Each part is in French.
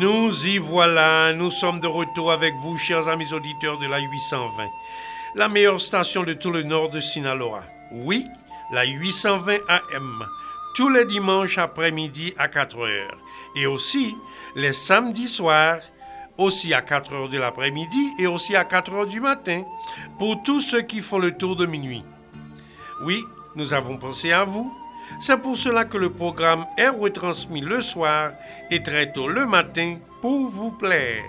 Nous y voilà, nous sommes de retour avec vous, chers amis auditeurs de la 820, la meilleure station de tout le nord de Sinaloa. Oui, la 820 AM, tous les dimanches après-midi à 4 heures. Et aussi les samedis soirs, aussi à 4 heures de l'après-midi et aussi à 4 heures du matin, pour tous ceux qui font le tour de minuit. Oui, nous avons pensé à vous c'est pour cela que le programme est retransmis le soir et très tôt le matin pour vous plaire.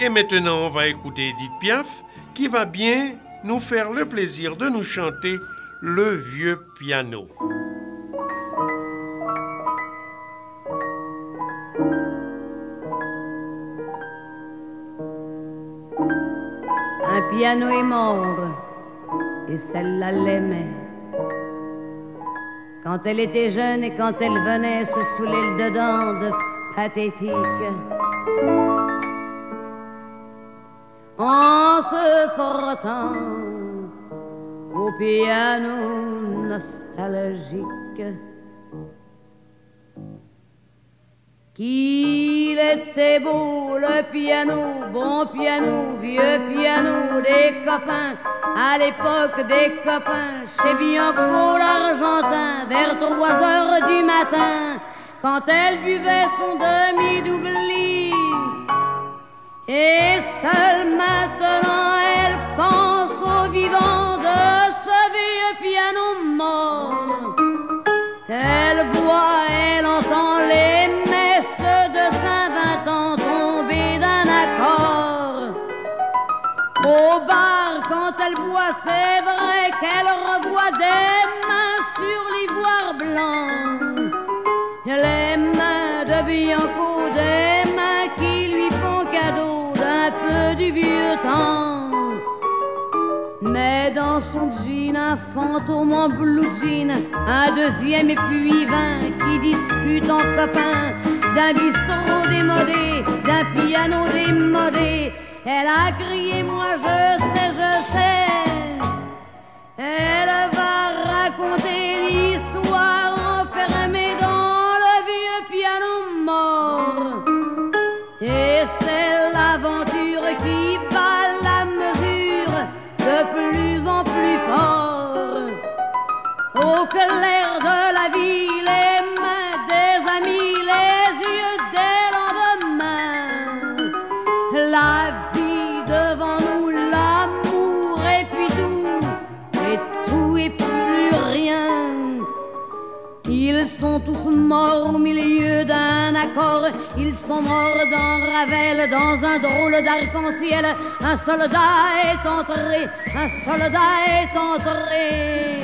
Et maintenant, on va écouter Edith Piaf qui va bien nous faire le plaisir de nous chanter Le vieux piano. Piano est mort et celle-là l'aimait. Quand elle était jeune et quand elle venait se saouler le dedans de pathétique. En se frottant au piano nostalgique. Qu'il était beau le piano, bon piano, vieux piano des copains, à l'époque des copains, chez Bianco l'Argentin, vers trois heures du matin, quand elle buvait son demi-doubli. Et seule maintenant c'est vrai qu'elle revoit des mains sur l'ivoire blanc. Les mains de Bianco, des mains qui lui font cadeau d'un peu du vieux temps. Mais dans son jean, un fantôme en blue jean, un deuxième et puis vingt qui discute en copain d'un bistrot démodé, d'un piano démodé elle a crié, moi je sais, je sais. Elle va raconter l'histoire enfermée dans le vieux piano mort. Et c'est l'aventure qui bat la mesure de plus au milieu d'un accord. Ils sont morts dans Ravel, dans un drôle d'arc-en-ciel. Un soldat est entré, un soldat est entré.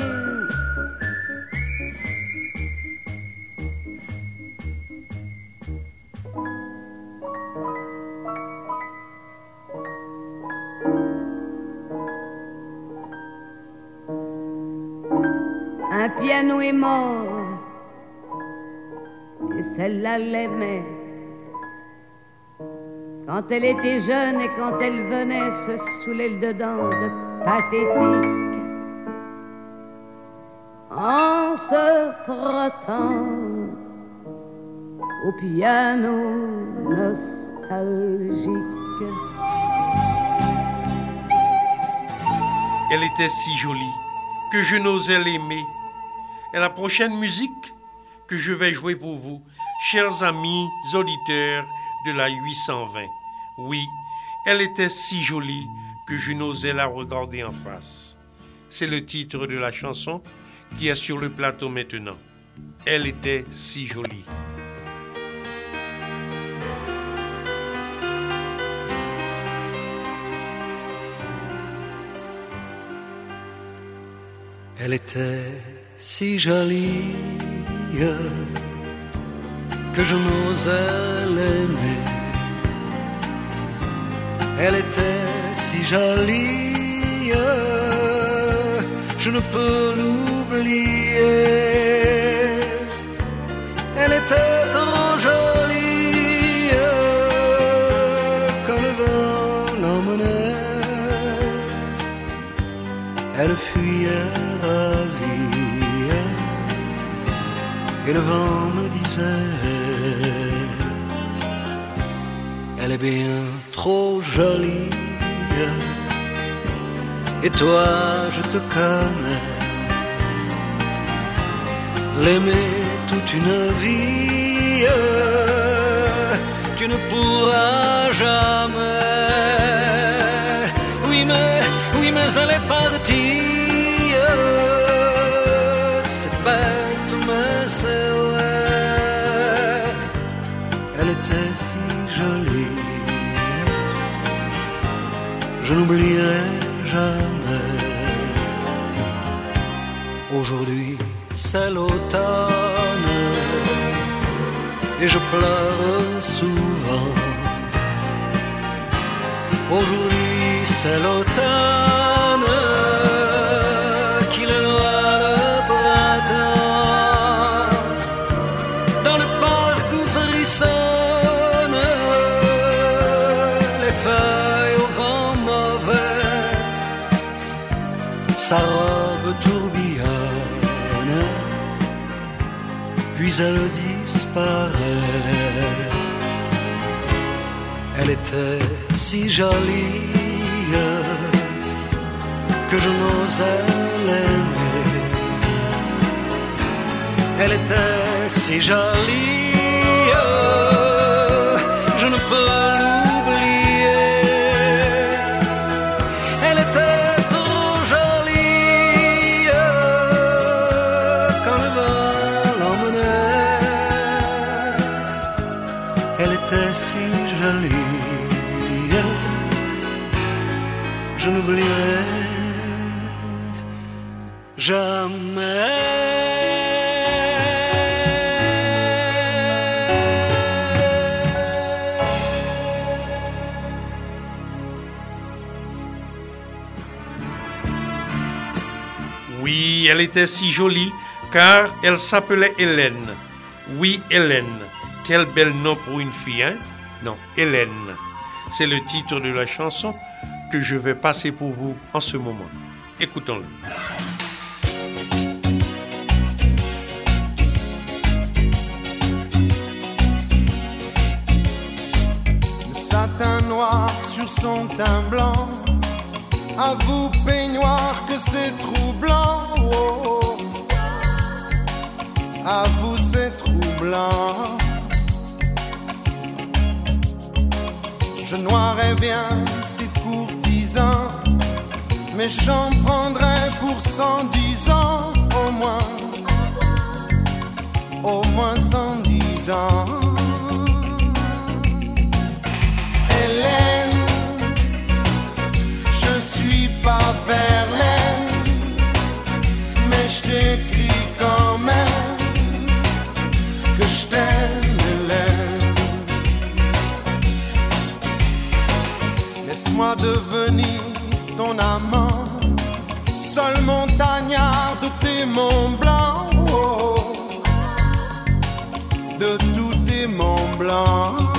Un piano est mort celle-là l'aimait. Quand elle était jeune et quand elle venait se saouler le dedans de pathétique, en se frottant au piano nostalgique. Elle était si jolie que je n'osais l'aimer. Et la prochaine musique que je vais jouer pour vous, chers amis auditeurs de la 820. Oui, elle était si jolie que je n'osais la regarder en face. C'est le titre de la chanson qui est sur le plateau maintenant. Elle était si jolie. Elle était si jolie que je n'osais l'aimer. Elle était si jolie, je ne peux l'oublier. Elle était trop jolie, quand le vent l'emmenait. elle fuyait ravie. Et le vent bien trop jolie. Et toi, je te connais, l'aimer toute une vie, tu ne pourras jamais. Oui, mais, oui, mais elle est partie. N'oublierai jamais. Aujourd'hui, c'est l'automne et je pleure souvent. Aujourd'hui, c'est l'automne sa robe tourbillonne, puis elle disparaît. Elle était si jolie que je n'osais l'aimer. Elle était si jolie, je ne peux elle était si jolie, car elle s'appelait Hélène. Oui, Hélène. Quel bel nom pour une fille, hein? Non, Hélène. C'est le titre de la chanson que je vais passer pour vous en ce moment. Écoutons-le. Le satin noir sur son teint blanc. À vous, peignoir, que c'est troublant. Oh, oh. À vous, c'est troublant. Je noirais bien ces courtisans, mais j'en prendrais pour cent dix ans au moins. Au moins cent dix ans. Mais je t'écris quand même que je t'aime, Hélène. Laisse-moi devenir ton amant, seul montagnard de tes monts blancs, de tous tes monts blancs.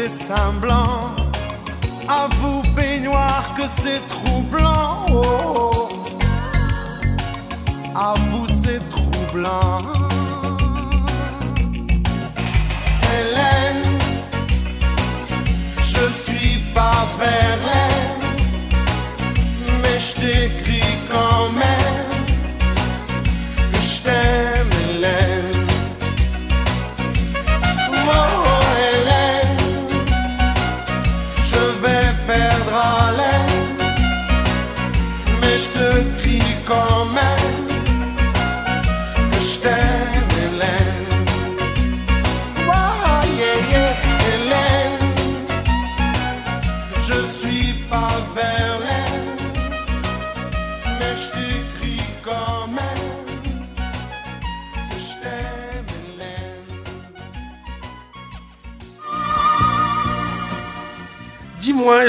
Ses seins blancs. À vous, baignoire, que c'est troublant. Oh, à vous, c'est troublant. Hélène, je suis pas Verlaine, mais je t'écris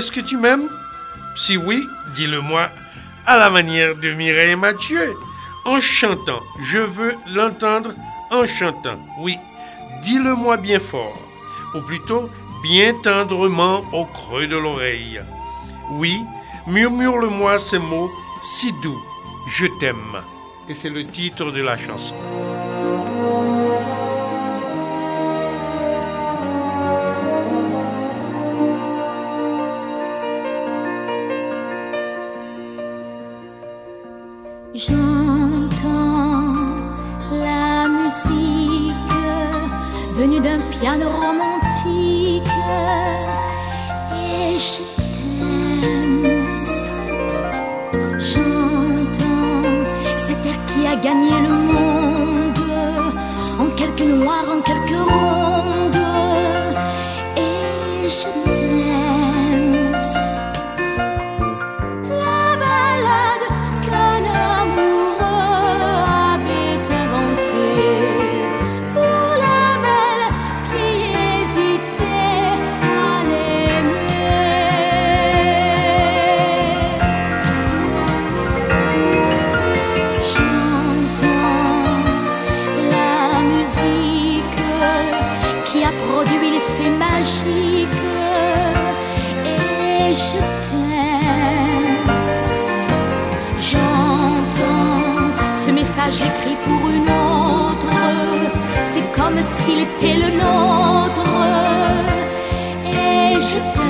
est-ce que tu m'aimes? Si oui, dis-le-moi à la manière de Mireille Mathieu, en chantant. Je veux l'entendre en chantant. Oui, dis-le-moi bien fort, ou plutôt bien tendrement au creux de l'oreille. Oui, murmure-le-moi ces mots si doux. Je t'aime. Et c'est le titre de la chanson. J'entends la musique venue d'un piano romantique et je t'aime. J'entends cet air qui a gagné le monde en quelques noirs, en quelques rondes et je t'aime. Et je t'aime. J'entends ce message écrit pour une autre. C'est comme s'il était le nôtre. Et je t'aime.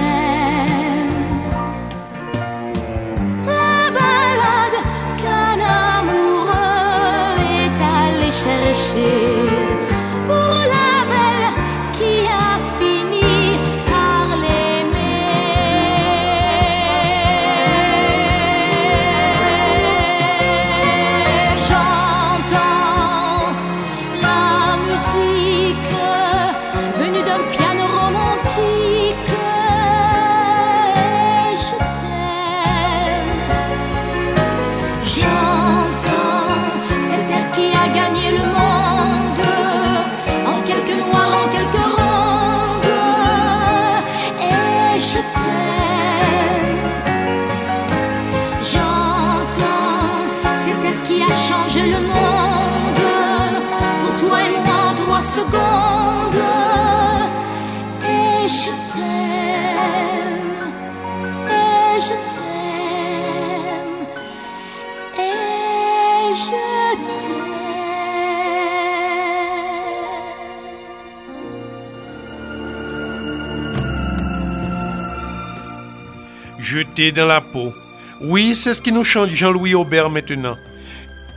Dans la peau. Oui, c'est ce qui nous chante Jean-Louis Aubert maintenant.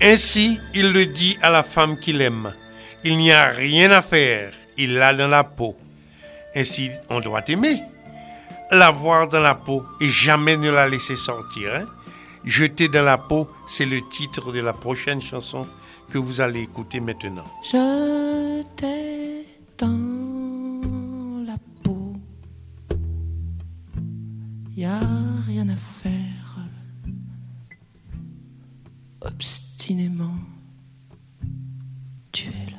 Ainsi, il le dit à la femme qu'il aime. Il n'y a rien à faire, il l'a dans la peau. Ainsi, on doit aimer. L'avoir dans la peau et jamais ne la laisser sortir. hein. Jeter dans la peau, c'est le titre de la prochaine chanson que vous allez écouter maintenant. Je dans la peau. Y a rien faire. Obstinément, tu es là.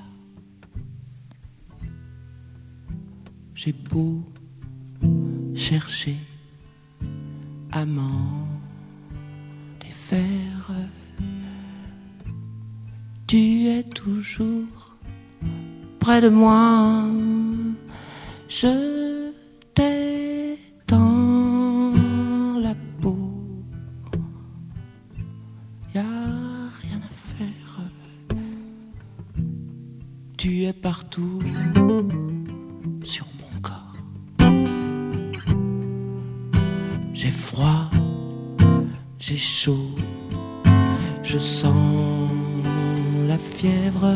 J'ai beau chercher à m'en défaire. Tu es toujours près de moi. Je Tu es partout sur mon corps. J'ai froid, j'ai chaud, je sens la fièvre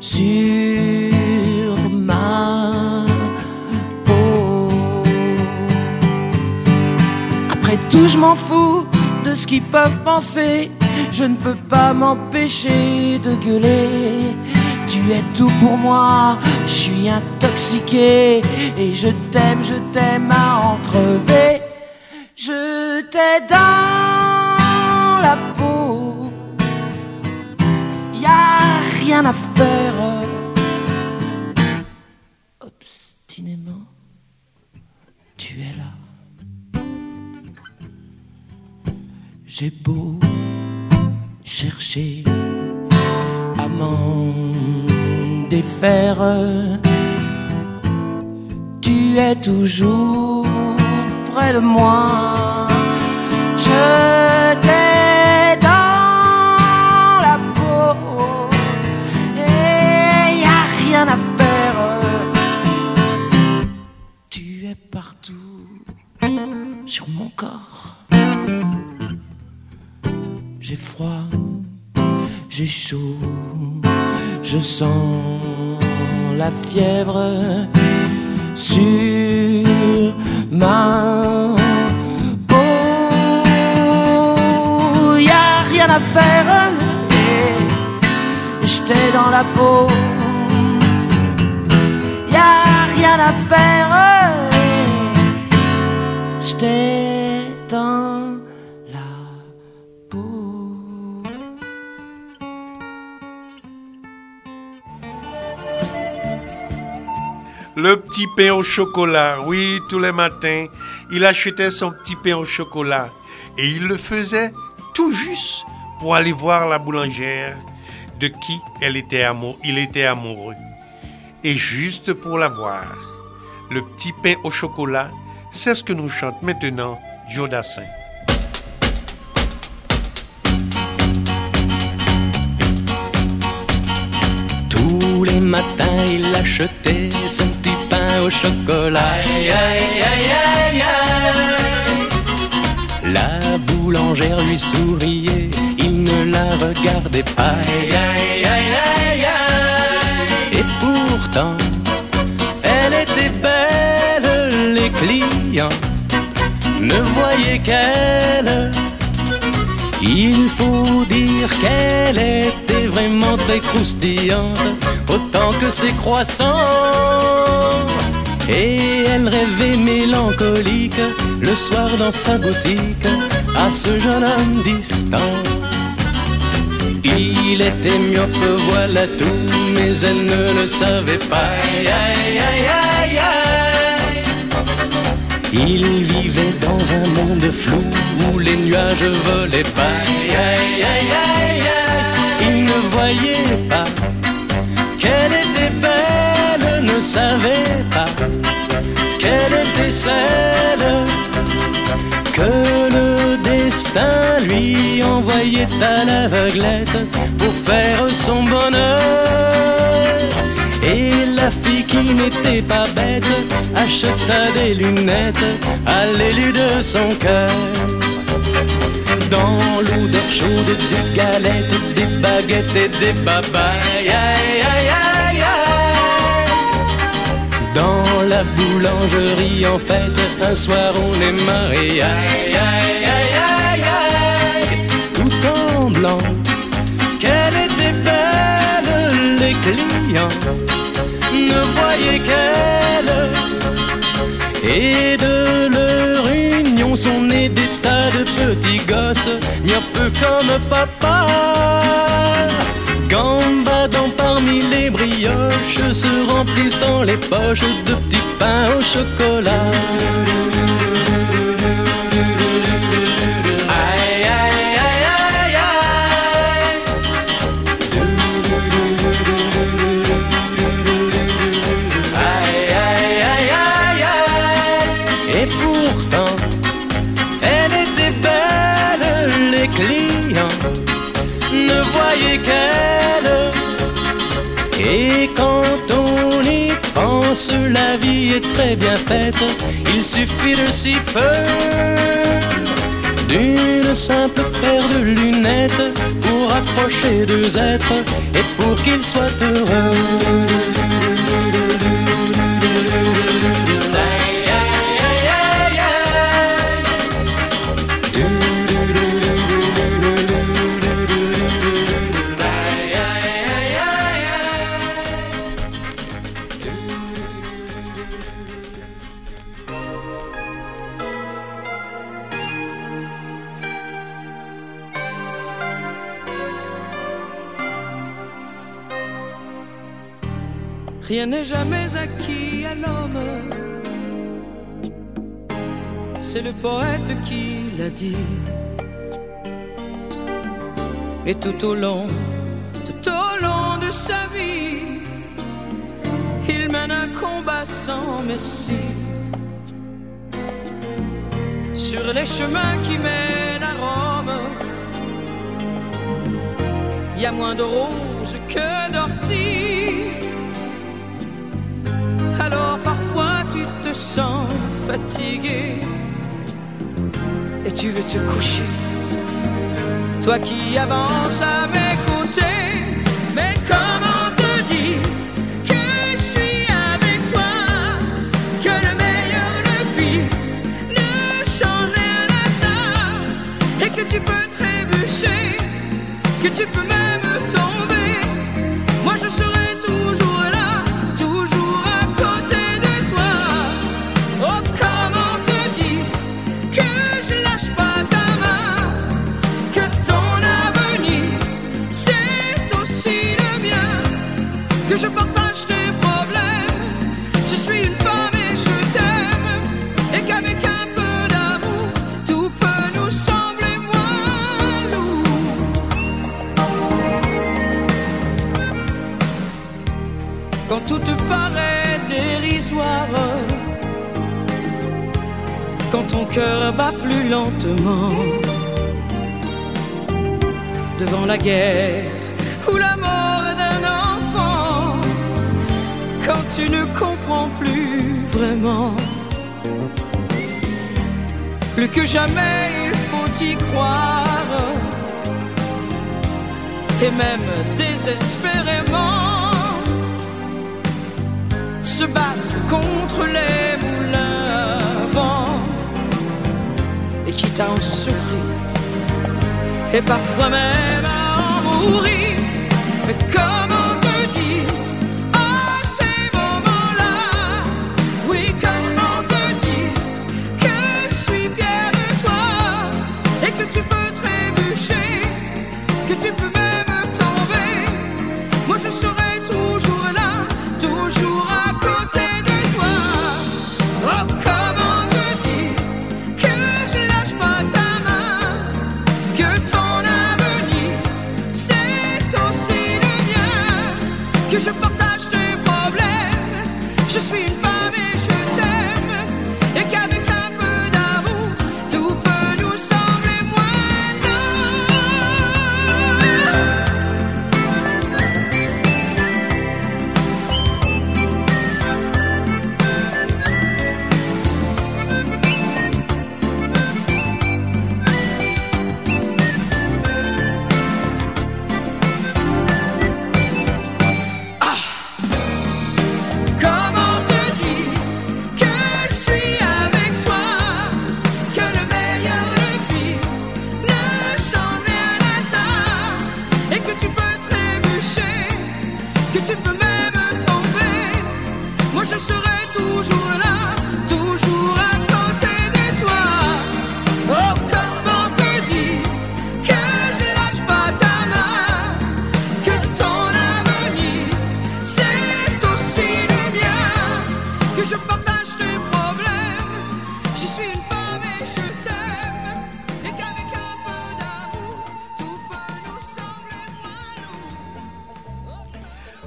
sur ma peau. Après tout, je m'en fous de ce qu'ils peuvent penser. Je ne peux pas m'empêcher de gueuler. Tu es tout pour moi, je suis intoxiqué et je t'aime, je t'aime à en crever. Je t'ai dans la peau, y a rien à faire. Obstinément, tu es là. J'ai beau chercher à m'en tu es toujours près de moi. Je t'ai dans la peau et y a rien à faire. Tu es partout sur mon corps. J'ai froid, j'ai chaud, je sens la fièvre sur ma peau. Y a rien à faire, j'étais dans la peau. Y a rien à faire, j'étais Le petit pain au chocolat. Oui, tous les matins, il achetait son petit pain au chocolat. Et il le faisait tout juste pour aller voir la boulangère de qui elle était amou- il était amoureux. Et juste pour la voir. Le petit pain au chocolat, c'est ce que nous chante maintenant Joe Les matins, il achetait son petit pain au chocolat. Aïe, aïe, aïe, aïe, aïe. La boulangère lui souriait, il ne la regardait pas. Aïe, aïe, aïe, aïe, aïe. Et pourtant, elle était belle, les clients ne voyaient qu'elle. Il faut dire qu'elle était vraiment très croustillante, autant que ses croissants. Et elle rêvait mélancolique le soir dans sa boutique à ce jeune homme distant. Il était myope, voilà tout, mais elle ne le savait pas. Aïe, aïe, aïe. Il vivait dans un monde flou où les nuages volaient pas. Aïe, aïe, aïe. Lui envoyait à l'aveuglette pour faire son bonheur. Et la fille qui n'était pas bête acheta des lunettes à l'élu de son cœur. Dans l'odeur chaude des galettes, des baguettes et des babayes. Aïe, aïe, aïe. Dans la boulangerie en fête, un soir on est aïe, aïe, aïe, Qu'elle était belle, les clients ne voyaient qu'elle. Et de leur union sont nés des tas de petits gosses, un peu comme papa. Gambadant parmi les brioches, se remplissant les poches de petits pains au chocolat. Très bien faite. Il suffit de si peu d'une simple paire de lunettes pour approcher deux êtres et pour qu'ils soient heureux. N'est jamais acquis à l'homme. C'est le poète qui l'a dit. Et tout au long, tout au long de sa vie, il mène un combat sans merci. Sur les chemins qui mènent à Rome, il y a moins de roses que d'orties. Sens fatigué. Et tu veux te coucher. Toi qui avances à mes mais comment te dire que je suis avec toi, que le meilleur, le pire ne change rien à ça, et que tu peux trébucher, que tu peux cœur bat plus lentement, devant la guerre ou la mort d'un enfant, quand tu ne comprends plus vraiment, plus que jamais il faut y croire, et même désespérément se battre contre les moulins à en souffrir et parfois même à en mourir. Mais comment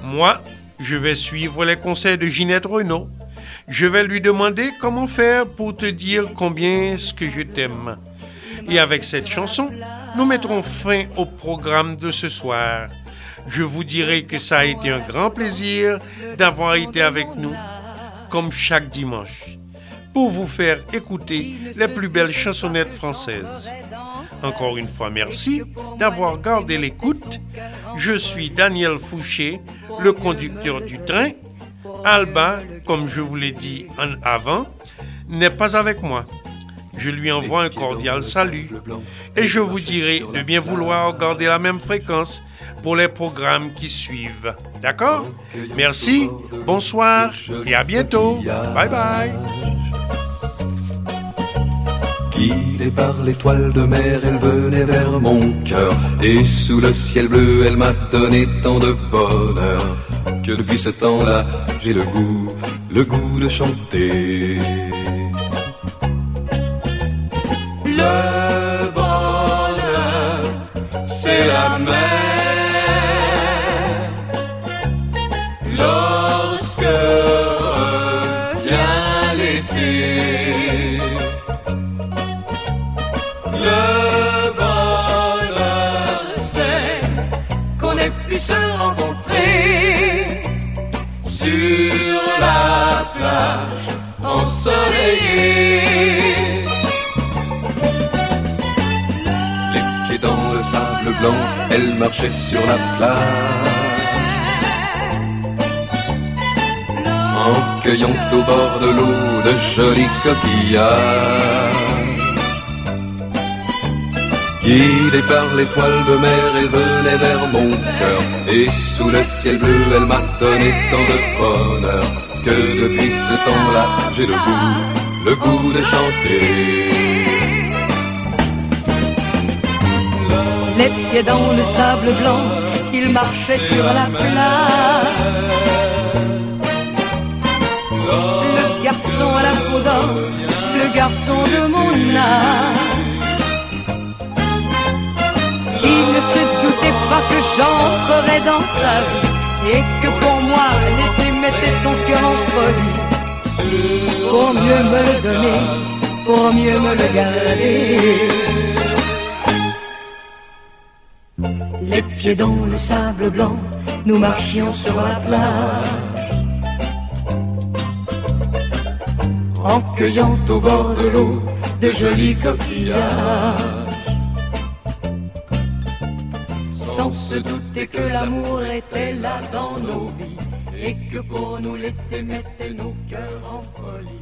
Moi, je vais suivre les conseils de Ginette Renault. Je vais lui demander comment faire pour te dire combien ce que je t'aime. Et avec cette chanson, nous mettrons fin au programme de ce soir. Je vous dirai que ça a été un grand plaisir d'avoir été avec nous, comme chaque dimanche, pour vous faire écouter les plus belles chansonnettes françaises. Encore une fois, merci d'avoir gardé l'écoute. Je suis Daniel Fouché, le conducteur du train. Alba, comme je vous l'ai dit en avant, n'est pas avec moi. Je lui envoie un cordial salut et je vous dirai de bien vouloir garder la même fréquence pour les programmes qui suivent. D'accord? Merci, bonsoir et à bientôt. Bye bye. Guidée par l'étoile de mer, elle venait vers mon cœur. Et sous le ciel bleu, elle m'a donné tant de bonheur. Que depuis ce temps-là, j'ai le goût, le goût de chanter. Elle marchait sur la plage. En cueillant au bord de l'eau de jolis coquillages. Guidée par l'étoile de mer, elle venait vers mon cœur. Et sous le ciel bleu, elle m'a donné tant de bonheur. Que depuis ce temps-là, j'ai le goût, le goût de chanter. Pieds dans le sable blanc, il marchait sur la plage. Le garçon à la peau le garçon de mon âge, qui ne se doutait pas que j'entrerais dans sa vie et que pour moi l'été mettait son cœur en folie. Pour mieux me le donner, pour mieux me le garder. Les pieds dans le sable blanc, nous marchions sur la plage. En cueillant au bord de l'eau de jolis coquillages. Sans se douter que l'amour était là dans nos vies et que pour nous l'été mettait nos cœurs en folie.